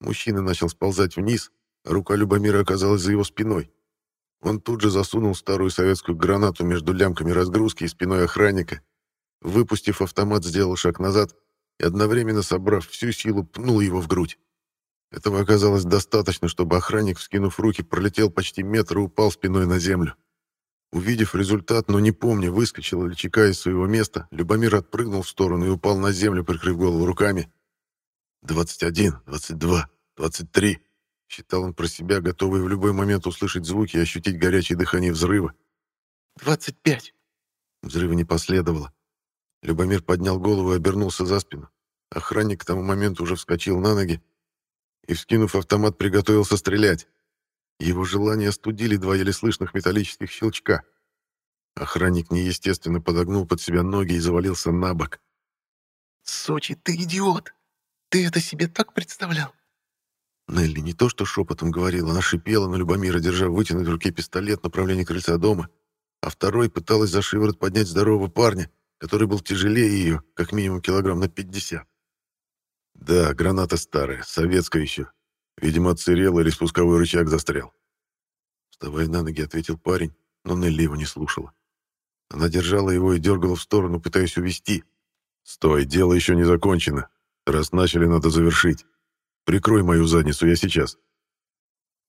Мужчина начал сползать вниз, рука Любомира оказалась за его спиной. Он тут же засунул старую советскую гранату между лямками разгрузки и спиной охранника. Выпустив автомат, сделал шаг назад и, одновременно собрав всю силу, пнул его в грудь. Этого оказалось достаточно, чтобы охранник, вскинув руки, пролетел почти метр и упал спиной на землю. Увидев результат, но не помня, выскочил или чекая из своего места, Любомир отпрыгнул в сторону и упал на землю, прикрыв голову руками. «Двадцать один, двадцать два, двадцать три», — считал он про себя, готовый в любой момент услышать звуки и ощутить горячее дыхание взрыва. «Двадцать пять!» Взрыва не последовало. Любомир поднял голову и обернулся за спину. Охранник к тому моменту уже вскочил на ноги и, вскинув автомат, приготовился стрелять. Его желание остудили два еле слышных металлических щелчка. Охранник неестественно подогнул под себя ноги и завалился на бок. «Сочи, ты идиот! Ты это себе так представлял?» Нелли не то что шепотом говорила, она шипела на Любомира, держа в вытянутой руке пистолет в направлении крыльца дома, а второй пыталась за шиворот поднять здорового парня, который был тяжелее ее, как минимум килограмм на пятьдесят. Да, граната старая, советская еще. Видимо, отсырела или спусковой рычаг застрял. Вставая на ноги, ответил парень, но Нелли его не слушала. Она держала его и дергала в сторону, пытаясь увести. «Стой, дело еще не закончено. Раз начали, надо завершить. Прикрой мою задницу, я сейчас».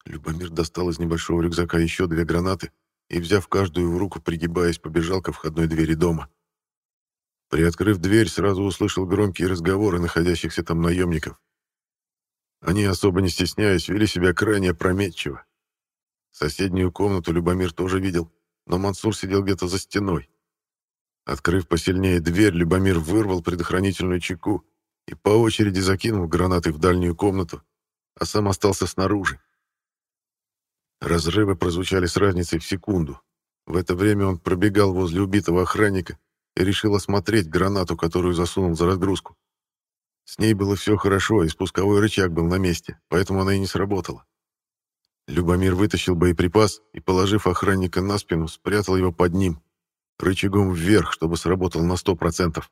Любомир достал из небольшого рюкзака еще две гранаты и, взяв каждую в руку, пригибаясь, побежал ко входной двери дома. Приоткрыв дверь, сразу услышал громкие разговоры находящихся там наемников. Они, особо не стесняясь, вели себя крайне опрометчиво. Соседнюю комнату Любомир тоже видел, но Мансур сидел где-то за стеной. Открыв посильнее дверь, Любомир вырвал предохранительную чеку и по очереди закинул гранаты в дальнюю комнату, а сам остался снаружи. Разрывы прозвучали с разницей в секунду. В это время он пробегал возле убитого охранника и решил осмотреть гранату, которую засунул за разгрузку. С ней было все хорошо, и спусковой рычаг был на месте, поэтому она и не сработала. Любомир вытащил боеприпас и, положив охранника на спину, спрятал его под ним, рычагом вверх, чтобы сработал на сто процентов.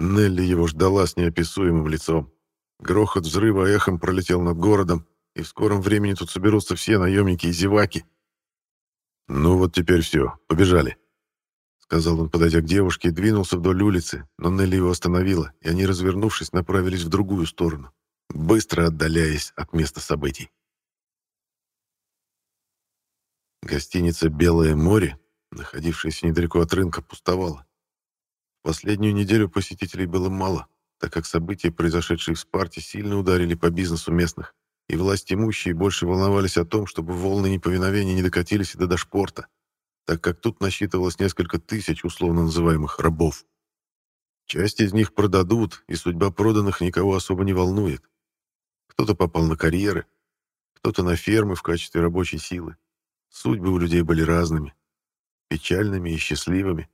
Нелли его ждала с неописуемым лицом. Грохот взрыва эхом пролетел над городом, и в скором времени тут соберутся все наемники и зеваки. «Ну вот теперь все, побежали», сказал он, подойдя к девушке, и двинулся вдоль улицы, но Нелли его остановила, и они, развернувшись, направились в другую сторону, быстро отдаляясь от места событий. Гостиница «Белое море», находившаяся недалеко от рынка, пустовала. В последнюю неделю посетителей было мало, так как события, произошедшие в Спарте, сильно ударили по бизнесу местных, и власть имущие больше волновались о том, чтобы волны неповиновения не докатились и до Дашпорта так как тут насчитывалось несколько тысяч условно называемых рабов. Часть из них продадут, и судьба проданных никого особо не волнует. Кто-то попал на карьеры, кто-то на фермы в качестве рабочей силы. Судьбы у людей были разными, печальными и счастливыми.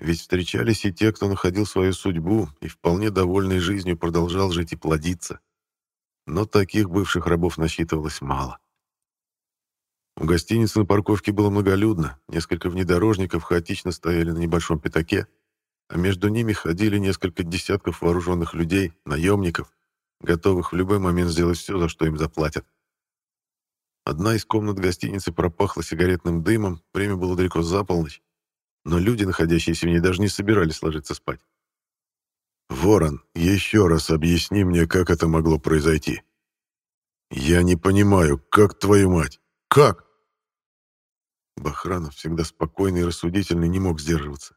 Ведь встречались и те, кто находил свою судьбу и вполне довольной жизнью продолжал жить и плодиться. Но таких бывших рабов насчитывалось мало. У гостиницы на парковке было многолюдно, несколько внедорожников хаотично стояли на небольшом пятаке, а между ними ходили несколько десятков вооруженных людей, наемников, готовых в любой момент сделать все, за что им заплатят. Одна из комнат гостиницы пропахла сигаретным дымом, время было далеко за полночь, но люди, находящиеся в ней, даже не собирались ложиться спать. «Ворон, еще раз объясни мне, как это могло произойти. Я не понимаю, как твою мать? Как?» Бахранов, всегда спокойный и рассудительный, не мог сдерживаться.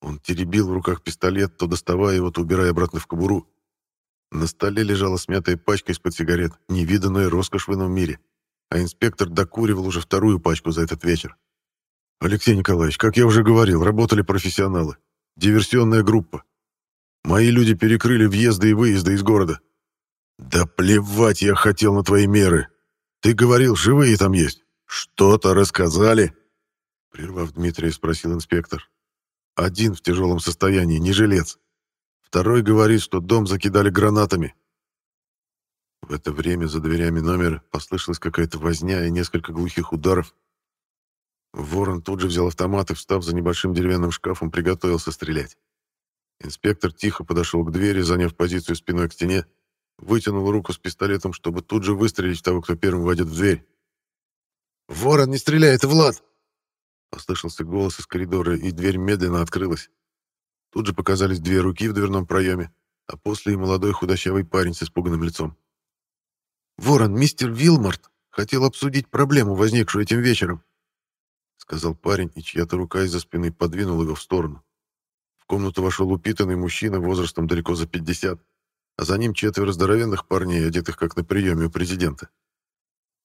Он теребил в руках пистолет, то доставая его, то убирая обратно в кобуру. На столе лежала смятая пачка из-под сигарет, невиданная роскошь в ином мире. А инспектор докуривал уже вторую пачку за этот вечер. «Алексей Николаевич, как я уже говорил, работали профессионалы. Диверсионная группа. Мои люди перекрыли въезды и выезды из города. Да плевать я хотел на твои меры. Ты говорил, живые там есть. Что-то рассказали?» Прервав Дмитрия, спросил инспектор. «Один в тяжелом состоянии, не жилец. Второй говорит, что дом закидали гранатами. В это время за дверями номера послышалась какая-то возня и несколько глухих ударов. Ворон тут же взял автомат и, встав за небольшим деревянным шкафом, приготовился стрелять. Инспектор тихо подошел к двери, заняв позицию спиной к стене, вытянул руку с пистолетом, чтобы тут же выстрелить в того, кто первым войдет в дверь. «Ворон, не стреляй, это Влад!» Послышался голос из коридора, и дверь медленно открылась. Тут же показались две руки в дверном проеме, а после и молодой худощавый парень с испуганным лицом. «Ворон, мистер Вилмарт хотел обсудить проблему, возникшую этим вечером», сказал парень, и чья-то рука из-за спины подвинула его в сторону. В комнату вошел упитанный мужчина возрастом далеко за 50, а за ним четверо здоровенных парней, одетых как на приеме у президента.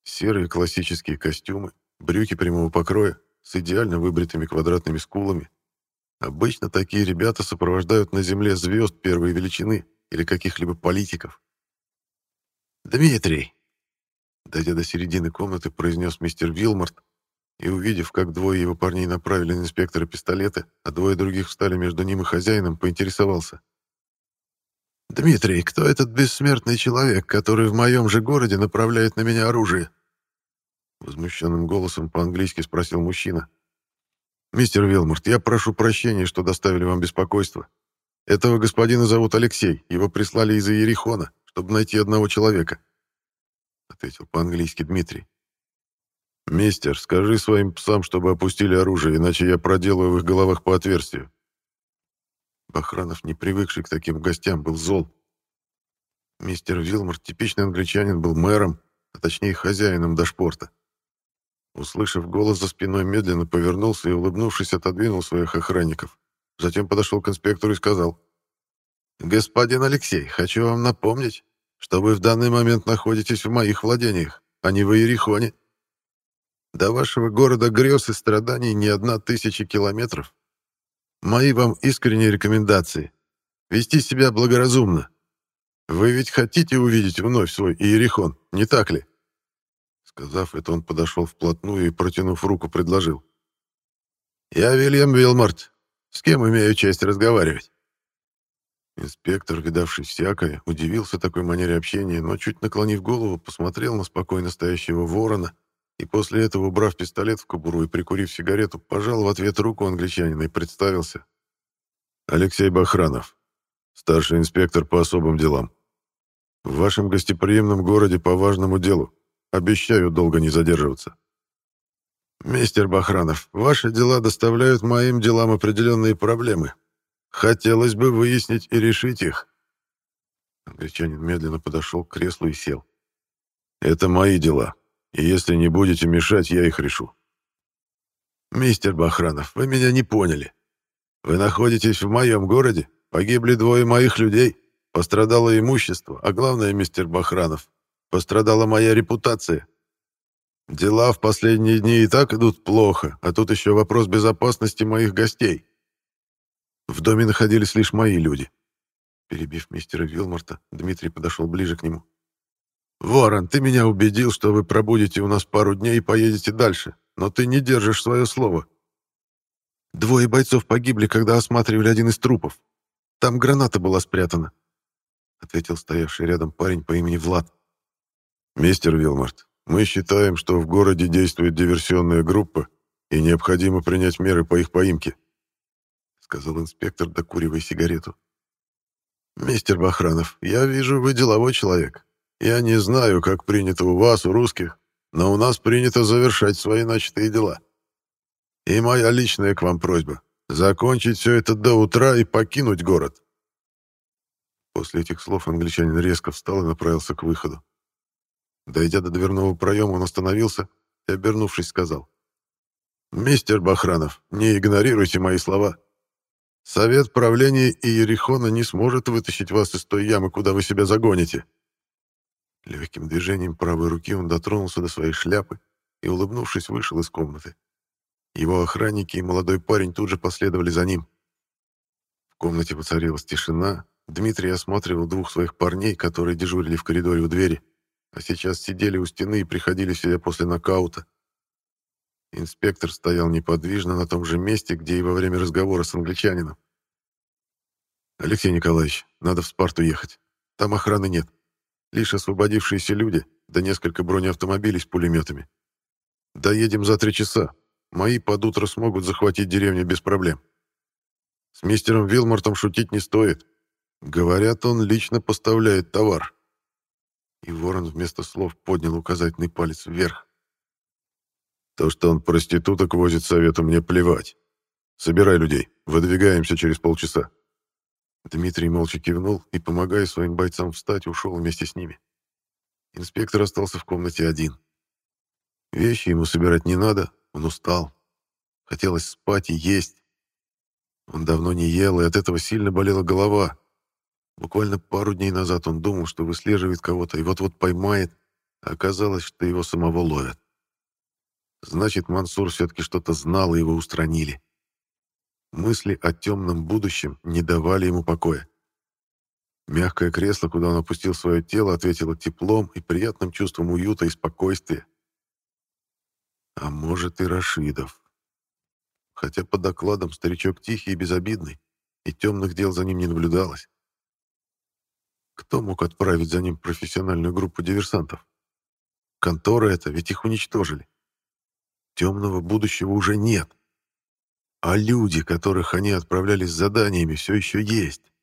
Серые классические костюмы, брюки прямого покроя, с идеально выбритыми квадратными скулами. Обычно такие ребята сопровождают на земле звезд первой величины или каких-либо политиков. «Дмитрий!» Дойдя до середины комнаты, произнес мистер Вилмарт, и, увидев, как двое его парней направили на инспектора пистолеты, а двое других встали между ним и хозяином, поинтересовался. «Дмитрий, кто этот бессмертный человек, который в моем же городе направляет на меня оружие?» Возмущенным голосом по-английски спросил мужчина. «Мистер Вилмарт, я прошу прощения, что доставили вам беспокойство. Этого господина зовут Алексей, его прислали из Иерихона чтобы найти одного человека», — ответил по-английски Дмитрий. «Мистер, скажи своим псам, чтобы опустили оружие, иначе я проделаю в их головах по отверстию». Бахранов, не привыкший к таким гостям, был зол. Мистер Вилмор, типичный англичанин, был мэром, а точнее хозяином дашпорта. Услышав голос за спиной, медленно повернулся и, улыбнувшись, отодвинул своих охранников. Затем подошел к инспектору и сказал — «Господин Алексей, хочу вам напомнить, что вы в данный момент находитесь в моих владениях, а не в Иерихоне. До вашего города грез и страданий не одна тысяча километров. Мои вам искренние рекомендации. Вести себя благоразумно. Вы ведь хотите увидеть вновь свой Иерихон, не так ли?» Сказав это, он подошел вплотную и, протянув руку, предложил. «Я Вильям Вилмарт. С кем имею честь разговаривать?» Инспектор, видавший всякое, удивился такой манере общения, но, чуть наклонив голову, посмотрел на спокойно стоящего ворона и после этого, убрав пистолет в кобуру и прикурив сигарету, пожал в ответ руку англичанина и представился. «Алексей Бахранов, старший инспектор по особым делам. В вашем гостеприимном городе по важному делу. Обещаю долго не задерживаться». «Мистер Бахранов, ваши дела доставляют моим делам определенные проблемы», Хотелось бы выяснить и решить их. Англичанин медленно подошел к креслу и сел. Это мои дела, и если не будете мешать, я их решу. Мистер Бахранов, вы меня не поняли. Вы находитесь в моем городе, погибли двое моих людей, пострадало имущество, а главное, мистер Бахранов, пострадала моя репутация. Дела в последние дни и так идут плохо, а тут еще вопрос безопасности моих гостей. В доме находились лишь мои люди. Перебив мистера Вилморта, Дмитрий подошел ближе к нему. «Ворон, ты меня убедил, что вы пробудете у нас пару дней и поедете дальше, но ты не держишь свое слово. Двое бойцов погибли, когда осматривали один из трупов. Там граната была спрятана», — ответил стоявший рядом парень по имени Влад. «Мистер Вилмарт, мы считаем, что в городе действует диверсионная группа, и необходимо принять меры по их поимке», сказал инспектор, докуривая сигарету. «Мистер Бахранов, я вижу, вы деловой человек. Я не знаю, как принято у вас, у русских, но у нас принято завершать свои начатые дела. И моя личная к вам просьба — закончить все это до утра и покинуть город». После этих слов англичанин резко встал и направился к выходу. Дойдя до дверного проема, он остановился и, обернувшись, сказал. «Мистер Бахранов, не игнорируйте мои слова. Совет правления Иерихона не сможет вытащить вас из той ямы, куда вы себя загоните. Легким движением правой руки он дотронулся до своей шляпы и, улыбнувшись, вышел из комнаты. Его охранники и молодой парень тут же последовали за ним. В комнате воцарилась тишина, Дмитрий осматривал двух своих парней, которые дежурили в коридоре у двери, а сейчас сидели у стены и приходили в себя после нокаута. Инспектор стоял неподвижно на том же месте, где и во время разговора с англичанином. «Алексей Николаевич, надо в Спарту ехать. Там охраны нет. Лишь освободившиеся люди, да несколько бронеавтомобилей с пулеметами. Доедем за три часа. Мои под утро смогут захватить деревню без проблем. С мистером Вилмортом шутить не стоит. Говорят, он лично поставляет товар. И Ворон вместо слов поднял указательный палец вверх. То, что он проституток возит совету, мне плевать. Собирай людей. Выдвигаемся через полчаса. Дмитрий молча кивнул и, помогая своим бойцам встать, ушел вместе с ними. Инспектор остался в комнате один. Вещи ему собирать не надо, он устал. Хотелось спать и есть. Он давно не ел, и от этого сильно болела голова. Буквально пару дней назад он думал, что выслеживает кого-то и вот-вот поймает, а оказалось, что его самого ловят. Значит, Мансур все-таки что-то знал, и его устранили. Мысли о темном будущем не давали ему покоя. Мягкое кресло, куда он опустил свое тело, ответило теплом и приятным чувством уюта и спокойствия. А может и Рашидов. Хотя по докладам старичок тихий и безобидный, и темных дел за ним не наблюдалось. Кто мог отправить за ним профессиональную группу диверсантов? Контора это, ведь их уничтожили. Темного будущего уже нет. А люди, которых они отправляли с заданиями, все еще есть.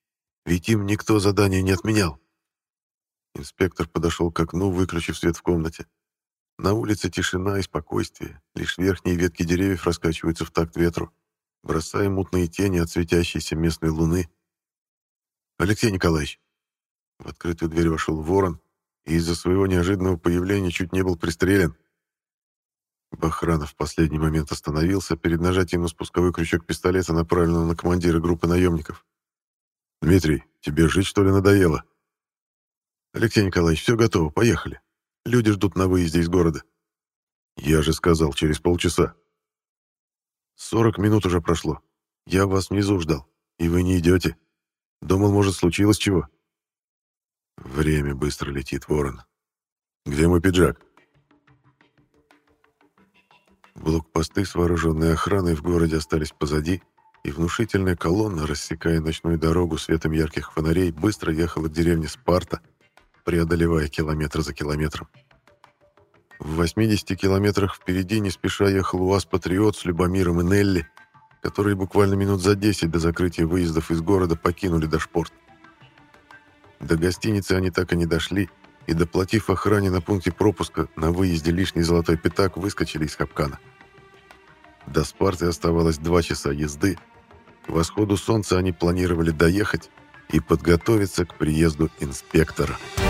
Ведь им никто задания не отменял. Инспектор подошел к окну, выключив свет в комнате. На улице тишина и спокойствие. Лишь верхние ветки деревьев раскачиваются в такт ветру, бросая мутные тени от светящейся местной луны. «Алексей Николаевич!» В открытую дверь вошел ворон и из-за своего неожиданного появления чуть не был пристрелен. Бахранов в последний момент остановился перед нажатием на спусковой крючок пистолета, направленного на командира группы наемников. «Дмитрий, тебе жить, что ли, надоело?» «Алексей Николаевич, все готово, поехали. Люди ждут на выезде из города». «Я же сказал, через полчаса». «Сорок минут уже прошло. Я вас внизу ждал, и вы не идете. Думал, может, случилось чего?» «Время быстро летит, Ворон. Где мой пиджак?» Блокпосты с вооруженной охраной в городе остались позади, и внушительная колонна, рассекая ночную дорогу светом ярких фонарей, быстро ехала к деревне Спарта, преодолевая километр за километром. В 80 километрах впереди не спеша ехал УАЗ-патриот с Любомиром и Нелли, которые буквально минут за 10 до закрытия выездов из города покинули Дашпорт. До гостиницы они так и не дошли, и, доплатив охране на пункте пропуска, на выезде лишний золотой пятак выскочили из капкана. До Спарты оставалось два часа езды. К восходу солнца они планировали доехать и подготовиться к приезду инспектора. «Инспектора».